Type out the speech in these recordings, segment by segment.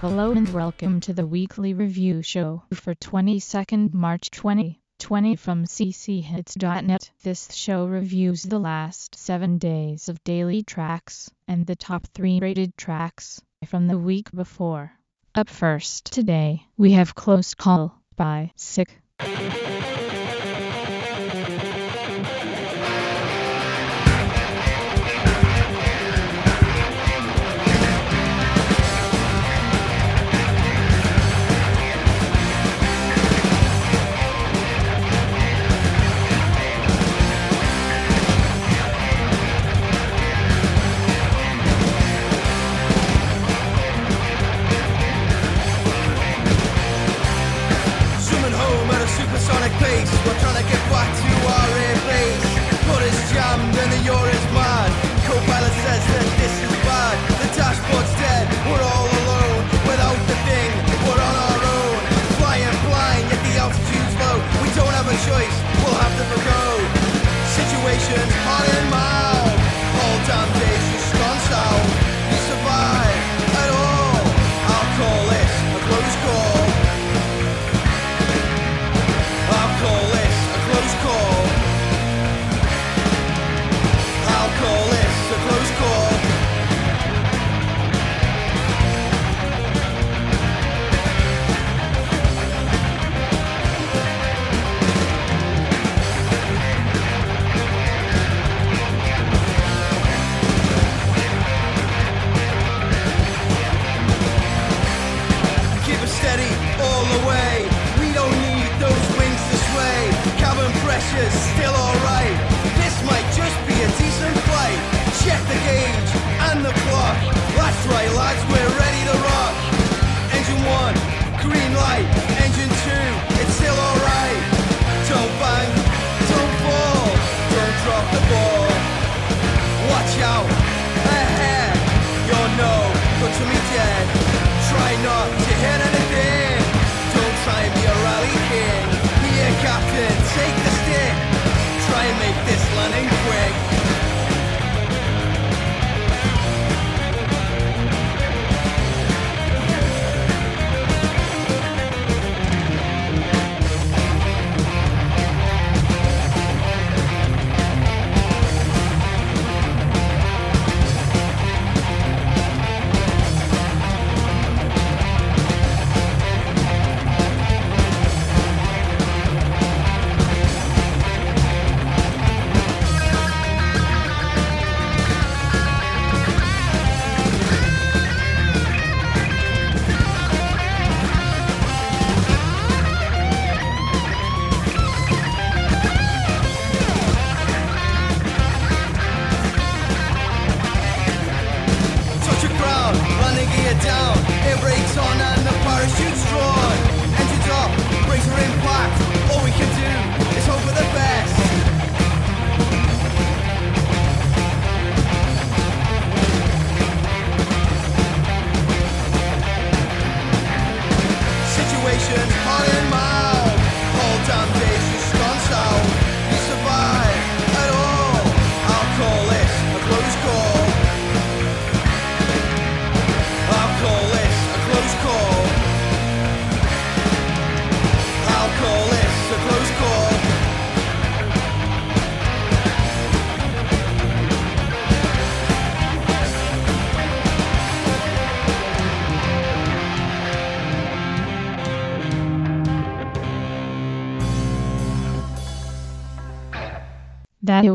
Hello and welcome to the weekly review show for 22nd March 2020 from cchits.net. This show reviews the last 7 days of daily tracks and the top 3 rated tracks from the week before. Up first today, we have Close Call by Sick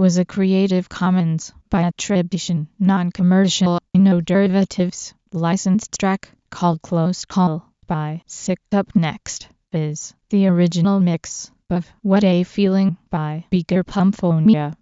was a Creative Commons by attribution, non-commercial, no derivatives, licensed track called Close Call by Sick Up Next is the original mix of What a Feeling by Beaker Pumphonia.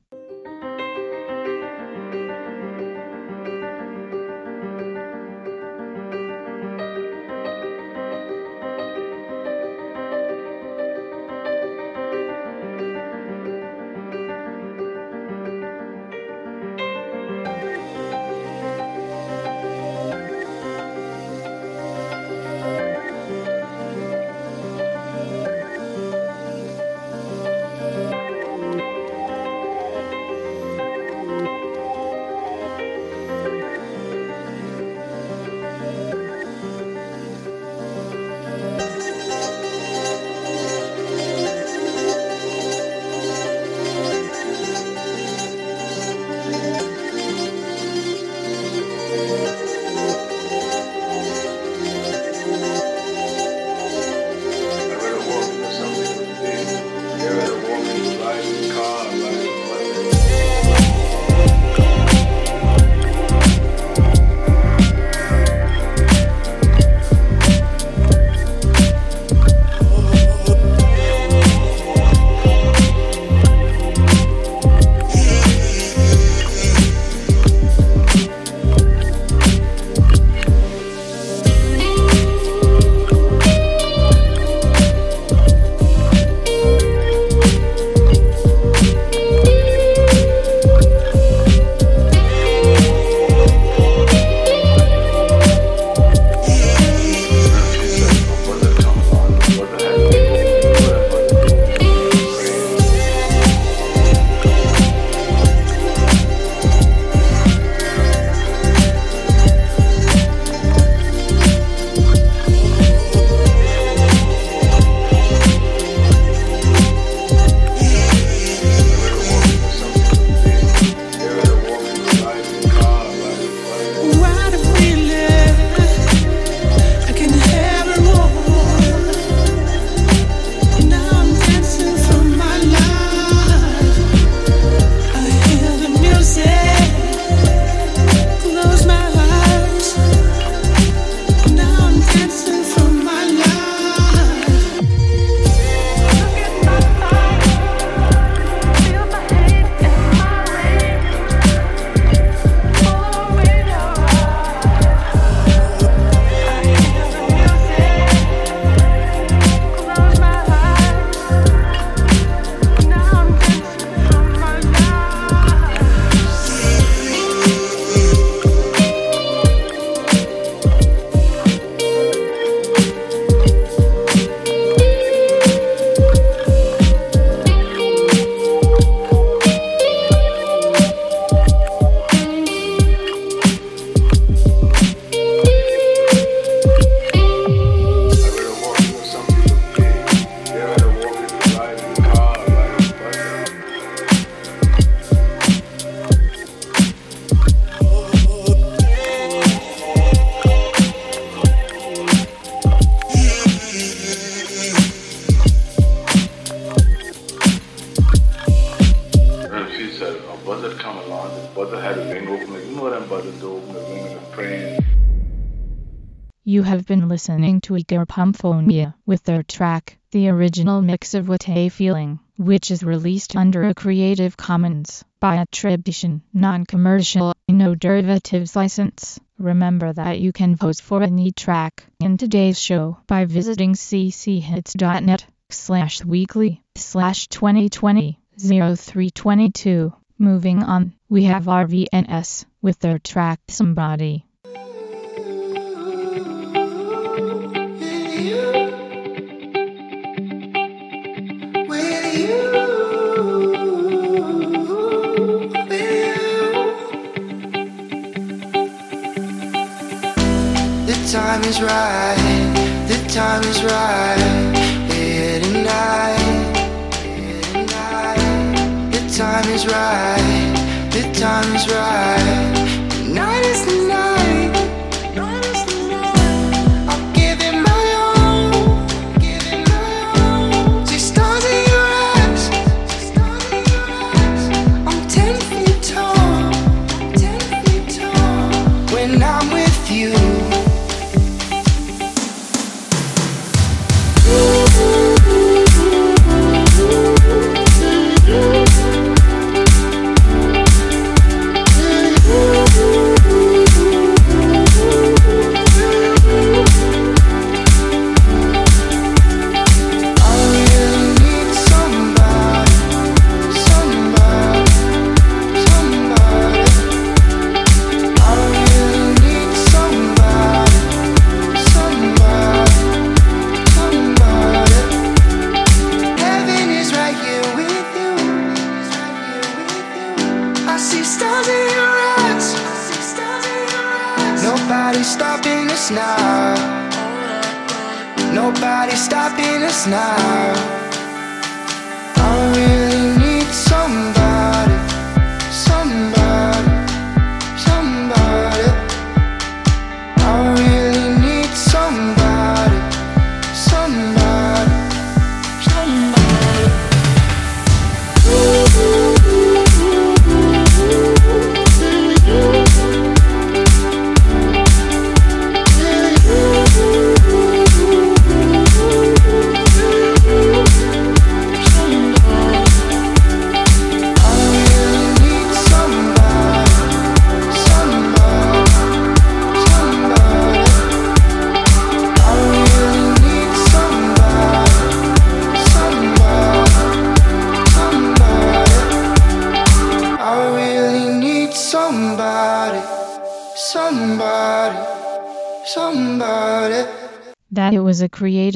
Listening to Igor Pumphonia with their track, the original mix of What a Feeling, which is released under a Creative Commons by attribution, non-commercial, no derivatives license. Remember that you can vote for any track in today's show by visiting cchits.net slash weekly slash 2020 0322. Moving on, we have RVNS with their track Somebody. Is right, the time is right. Us now. Nobody's stopping us now.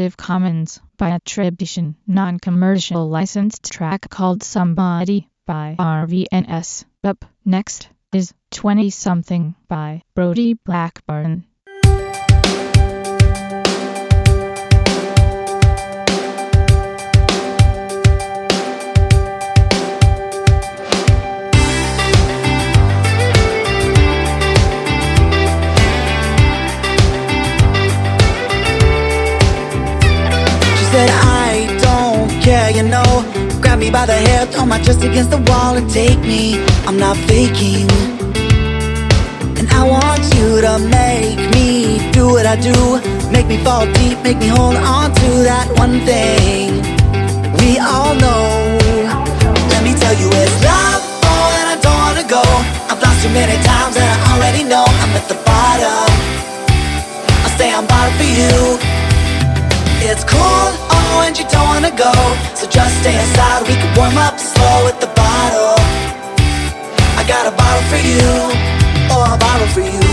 Creative Commons by attribution, non-commercial licensed track called Somebody by RVNS. Up next is 20 something by Brody Blackburn. Said, I don't care, you know. Grab me by the hair, throw my chest against the wall and take me. I'm not faking. And I want you to make me do what I do. Make me fall deep, make me hold on to that one thing. We all know. Let me tell you, it's love. Oh, and I don't wanna go. I've lost too many times and I already know I'm at the bottom. I'll stay on bottom for you. It's cool, and you don't wanna go. So just stay inside, we can warm up slow with the bottle. I got a bottle for you, or a bottle for you.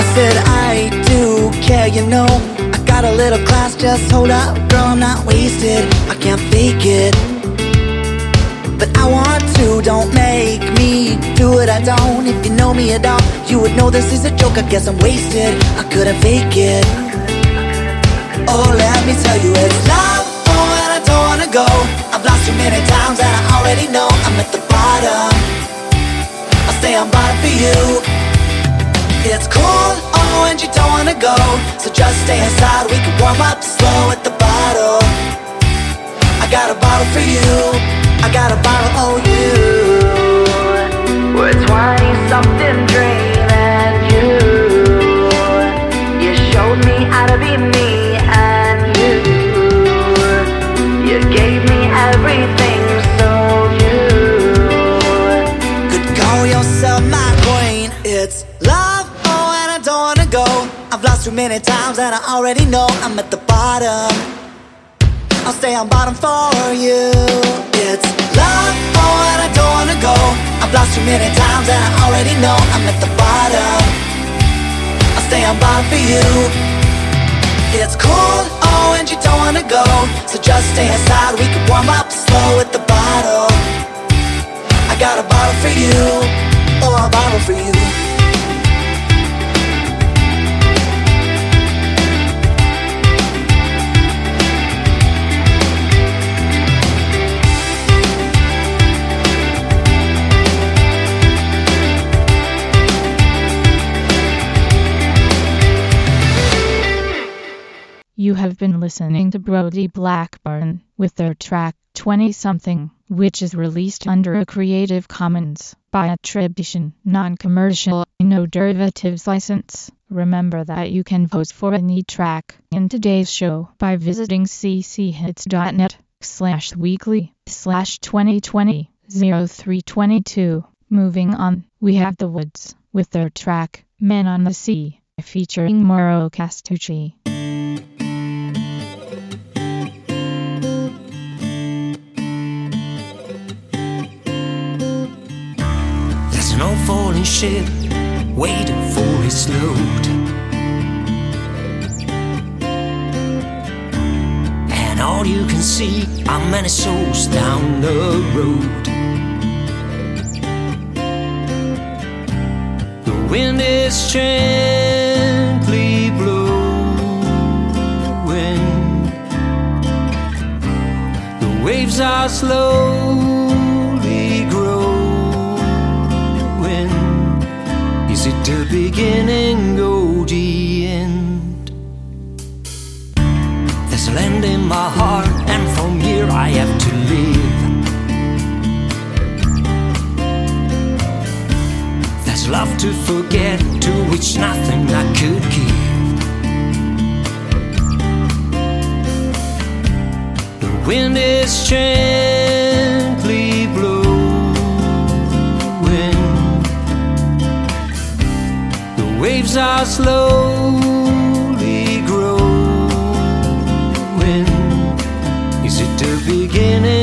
I said, I do care, you know. I got a little class, just hold up, girl, I'm not wasted. I can't fake it. But I want to, don't make me do what I don't. If you know me at all, you would know this is a joke. I guess I'm wasted. I couldn't fake it. Oh, let me tell you, it's love. Oh, and I don't wanna go. I've lost too many times and I already know I'm at the bottom. I'll stay on bottom for you. It's cool, oh, and you don't wanna go. So just stay inside, we can warm up slow at the bottle. I got a bottle for you. I got a bottle, oh you. We're 20 something dream and you. You showed me how to be me and you. You gave me everything, so you could call yourself my queen. It's love, oh, and I don't wanna go. I've lost too many times, and I already know I'm at the bottom. I'll stay on bottom for you. It's love, oh, and I don't wanna go. I've lost too many times, and I already know I'm at the bottom. I'll stay on bottom for you. It's cold, oh, and you don't wanna go. So just stay inside, we can warm up slow at the bottle. I got a bottle for you, or a bottle for you. You have been listening to Brody Blackburn with their track 20 something, which is released under a Creative Commons by attribution, non-commercial, no derivatives license. Remember that you can vote for any track in today's show by visiting cchits.net slash weekly slash 2020 0322. Moving on, we have The Woods with their track Men on the Sea featuring Mauro Castucci. Old falling ship waiting for its load. And all you can see are many souls down the road. The wind is gently blowing. The waves are slowly the beginning or the end? There's a land in my heart, and from here I have to live. There's love to forget, to which nothing I could give. The wind is gently waves are slowly growing. Is it the beginning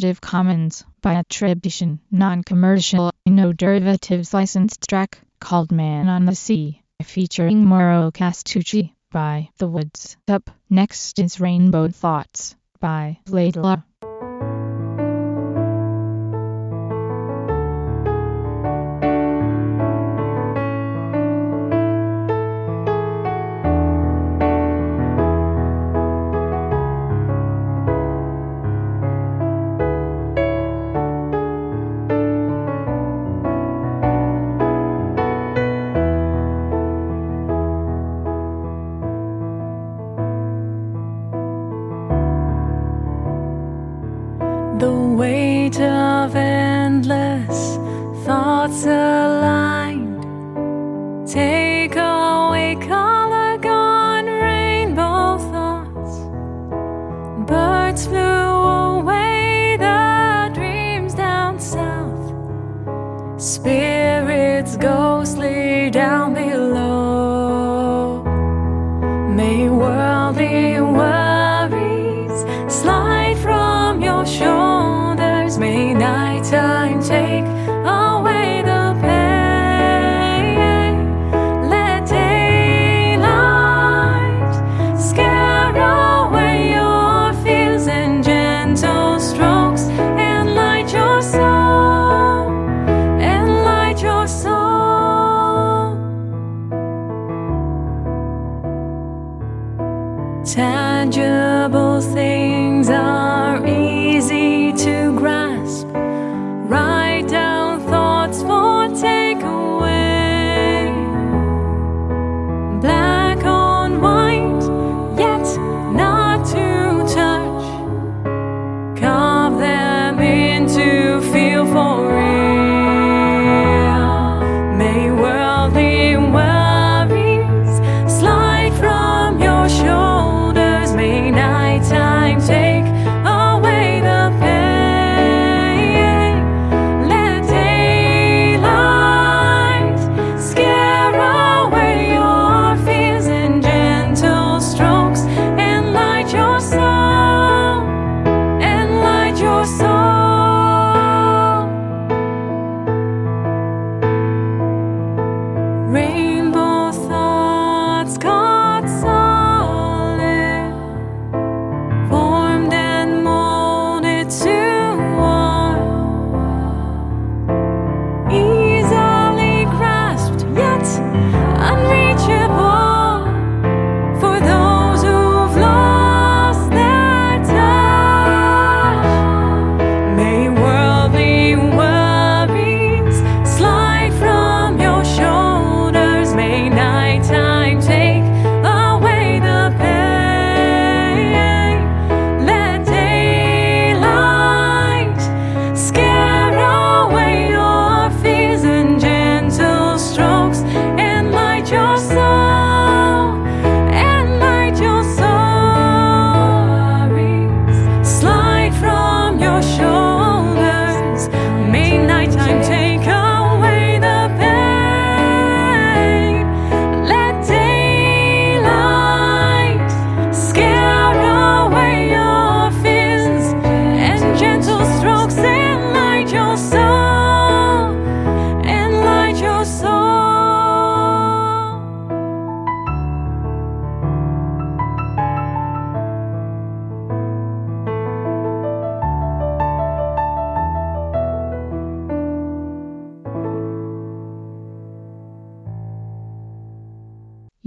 Creative Commons by attribution, non-commercial, no derivatives licensed track called Man on the Sea, featuring Mauro Castucci by The Woods. Up next is Rainbow Thoughts by Laidlaw.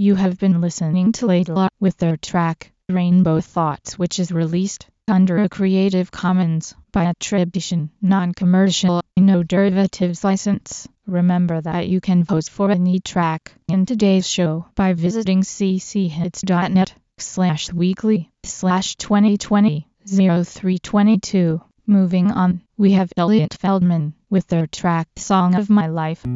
You have been listening to Laidlaw with their track, Rainbow Thoughts which is released under a Creative Commons by attribution, non-commercial, no derivatives license. Remember that you can vote for any track in today's show by visiting cchits.net slash weekly slash 2020 0322. Moving on, we have Elliot Feldman with their track Song of My Life.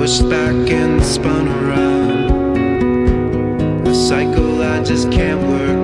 pushed back and spun around. A cycle I just can't work.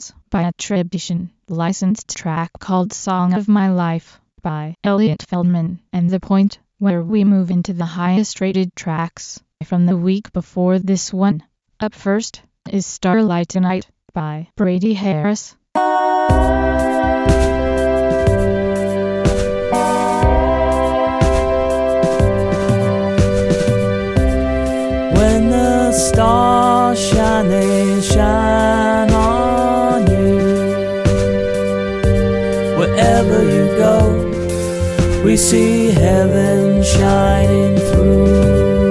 By by attribution, licensed track called Song of My Life by Elliot Feldman, and the point where we move into the highest rated tracks from the week before this one. Up first is Starlight Tonight by Brady Harris. When the stars shine, they shine see heaven shining through.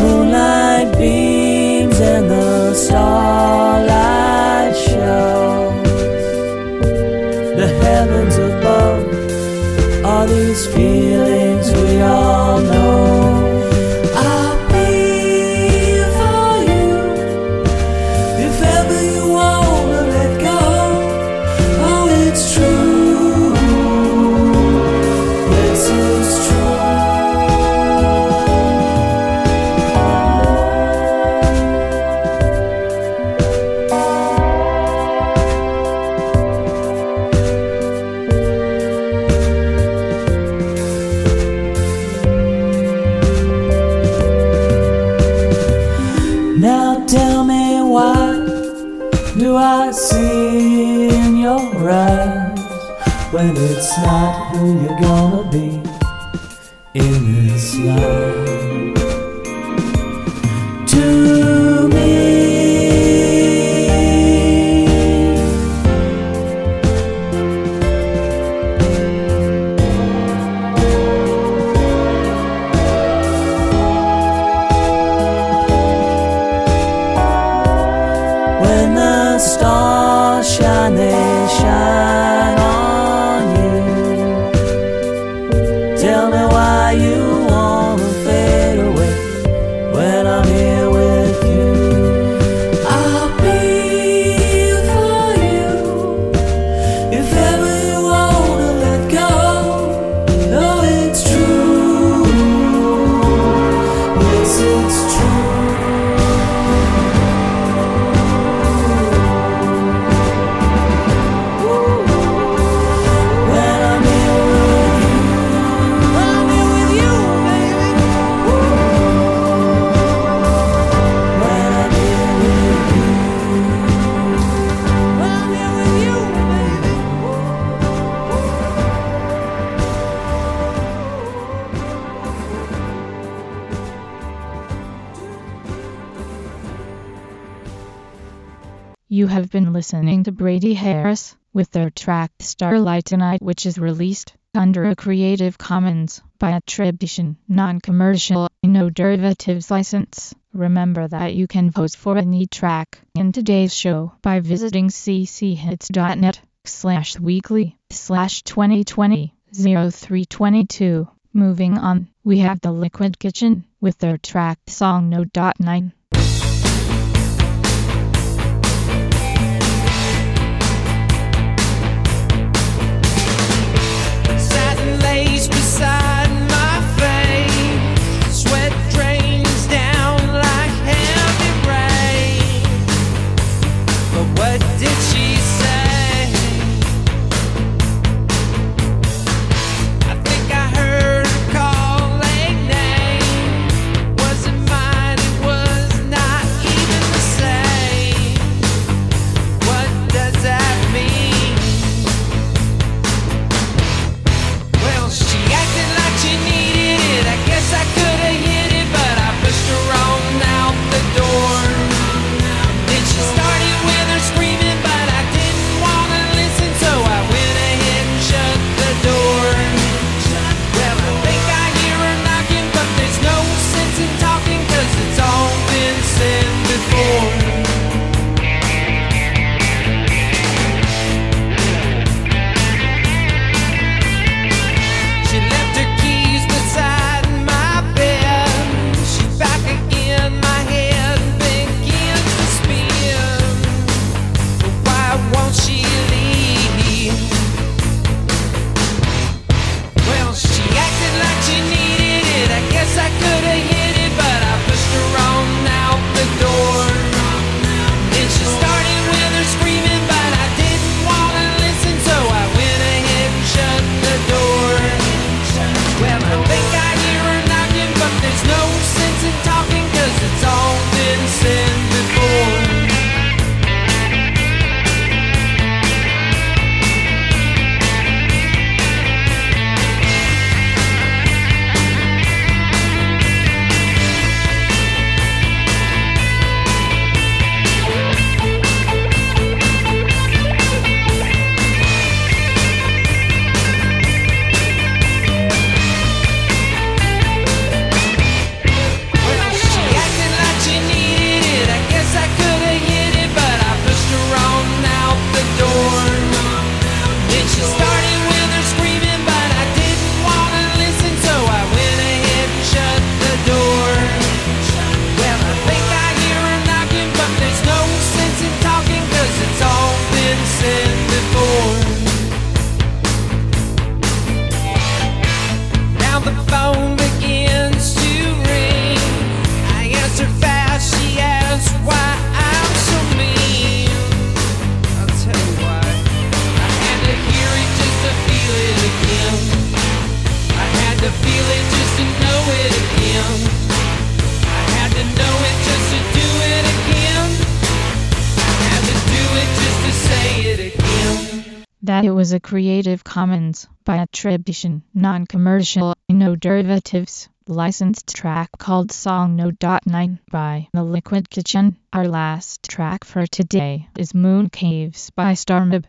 Moonlight beams and the starlight shows. The heavens above are these fields. A star. and Brady Harris, with their track Starlight Tonight which is released under a Creative Commons by attribution, non-commercial, no derivatives license. Remember that you can vote for any track in today's show by visiting cchits.net slash weekly slash 2020 0322. Moving on, we have The Liquid Kitchen with their track Song No. 9. Creative Commons by attribution, non-commercial, no derivatives, licensed track called Song No. 9 by The Liquid Kitchen. Our last track for today is Moon Caves by Starmib.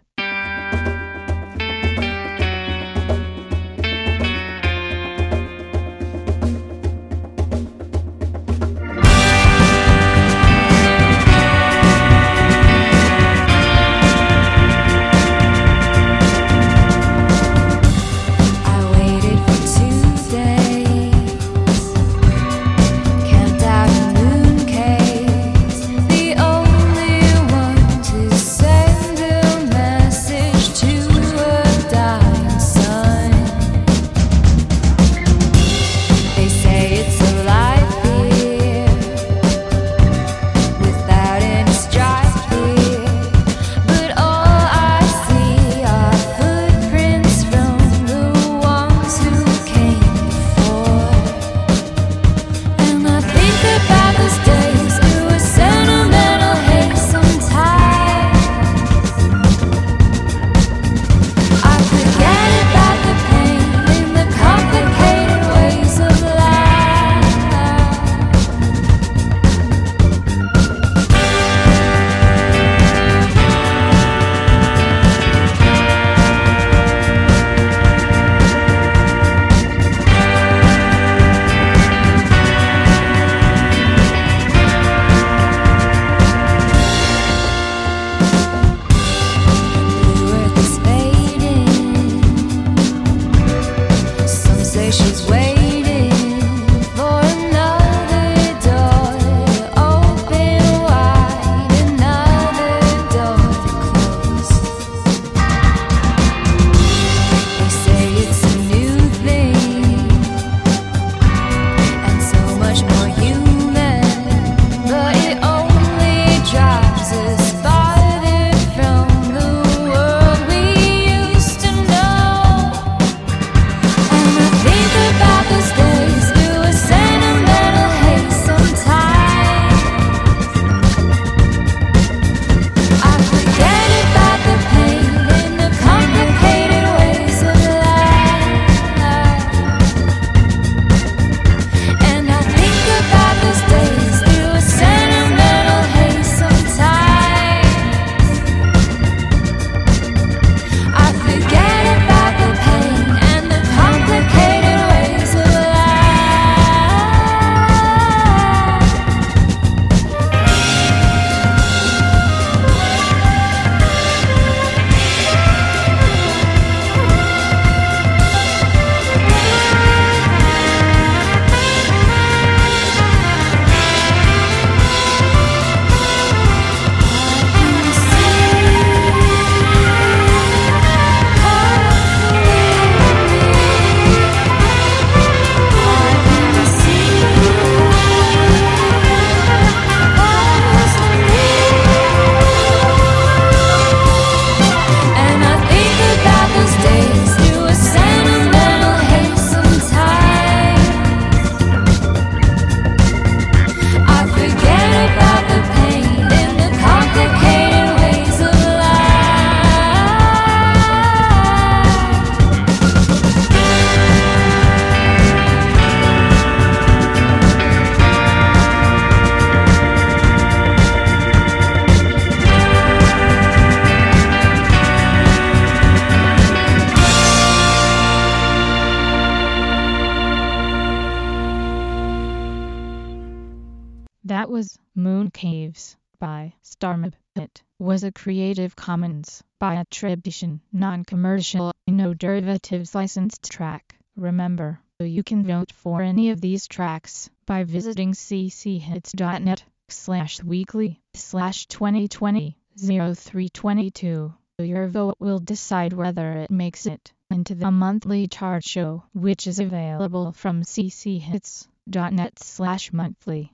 That was Moon Caves by Starmib. It was a Creative Commons by attribution, non-commercial, no derivatives licensed track. Remember, you can vote for any of these tracks by visiting cchits.net slash weekly slash 2020 0322. Your vote will decide whether it makes it into the monthly chart show, which is available from cchits.net slash monthly.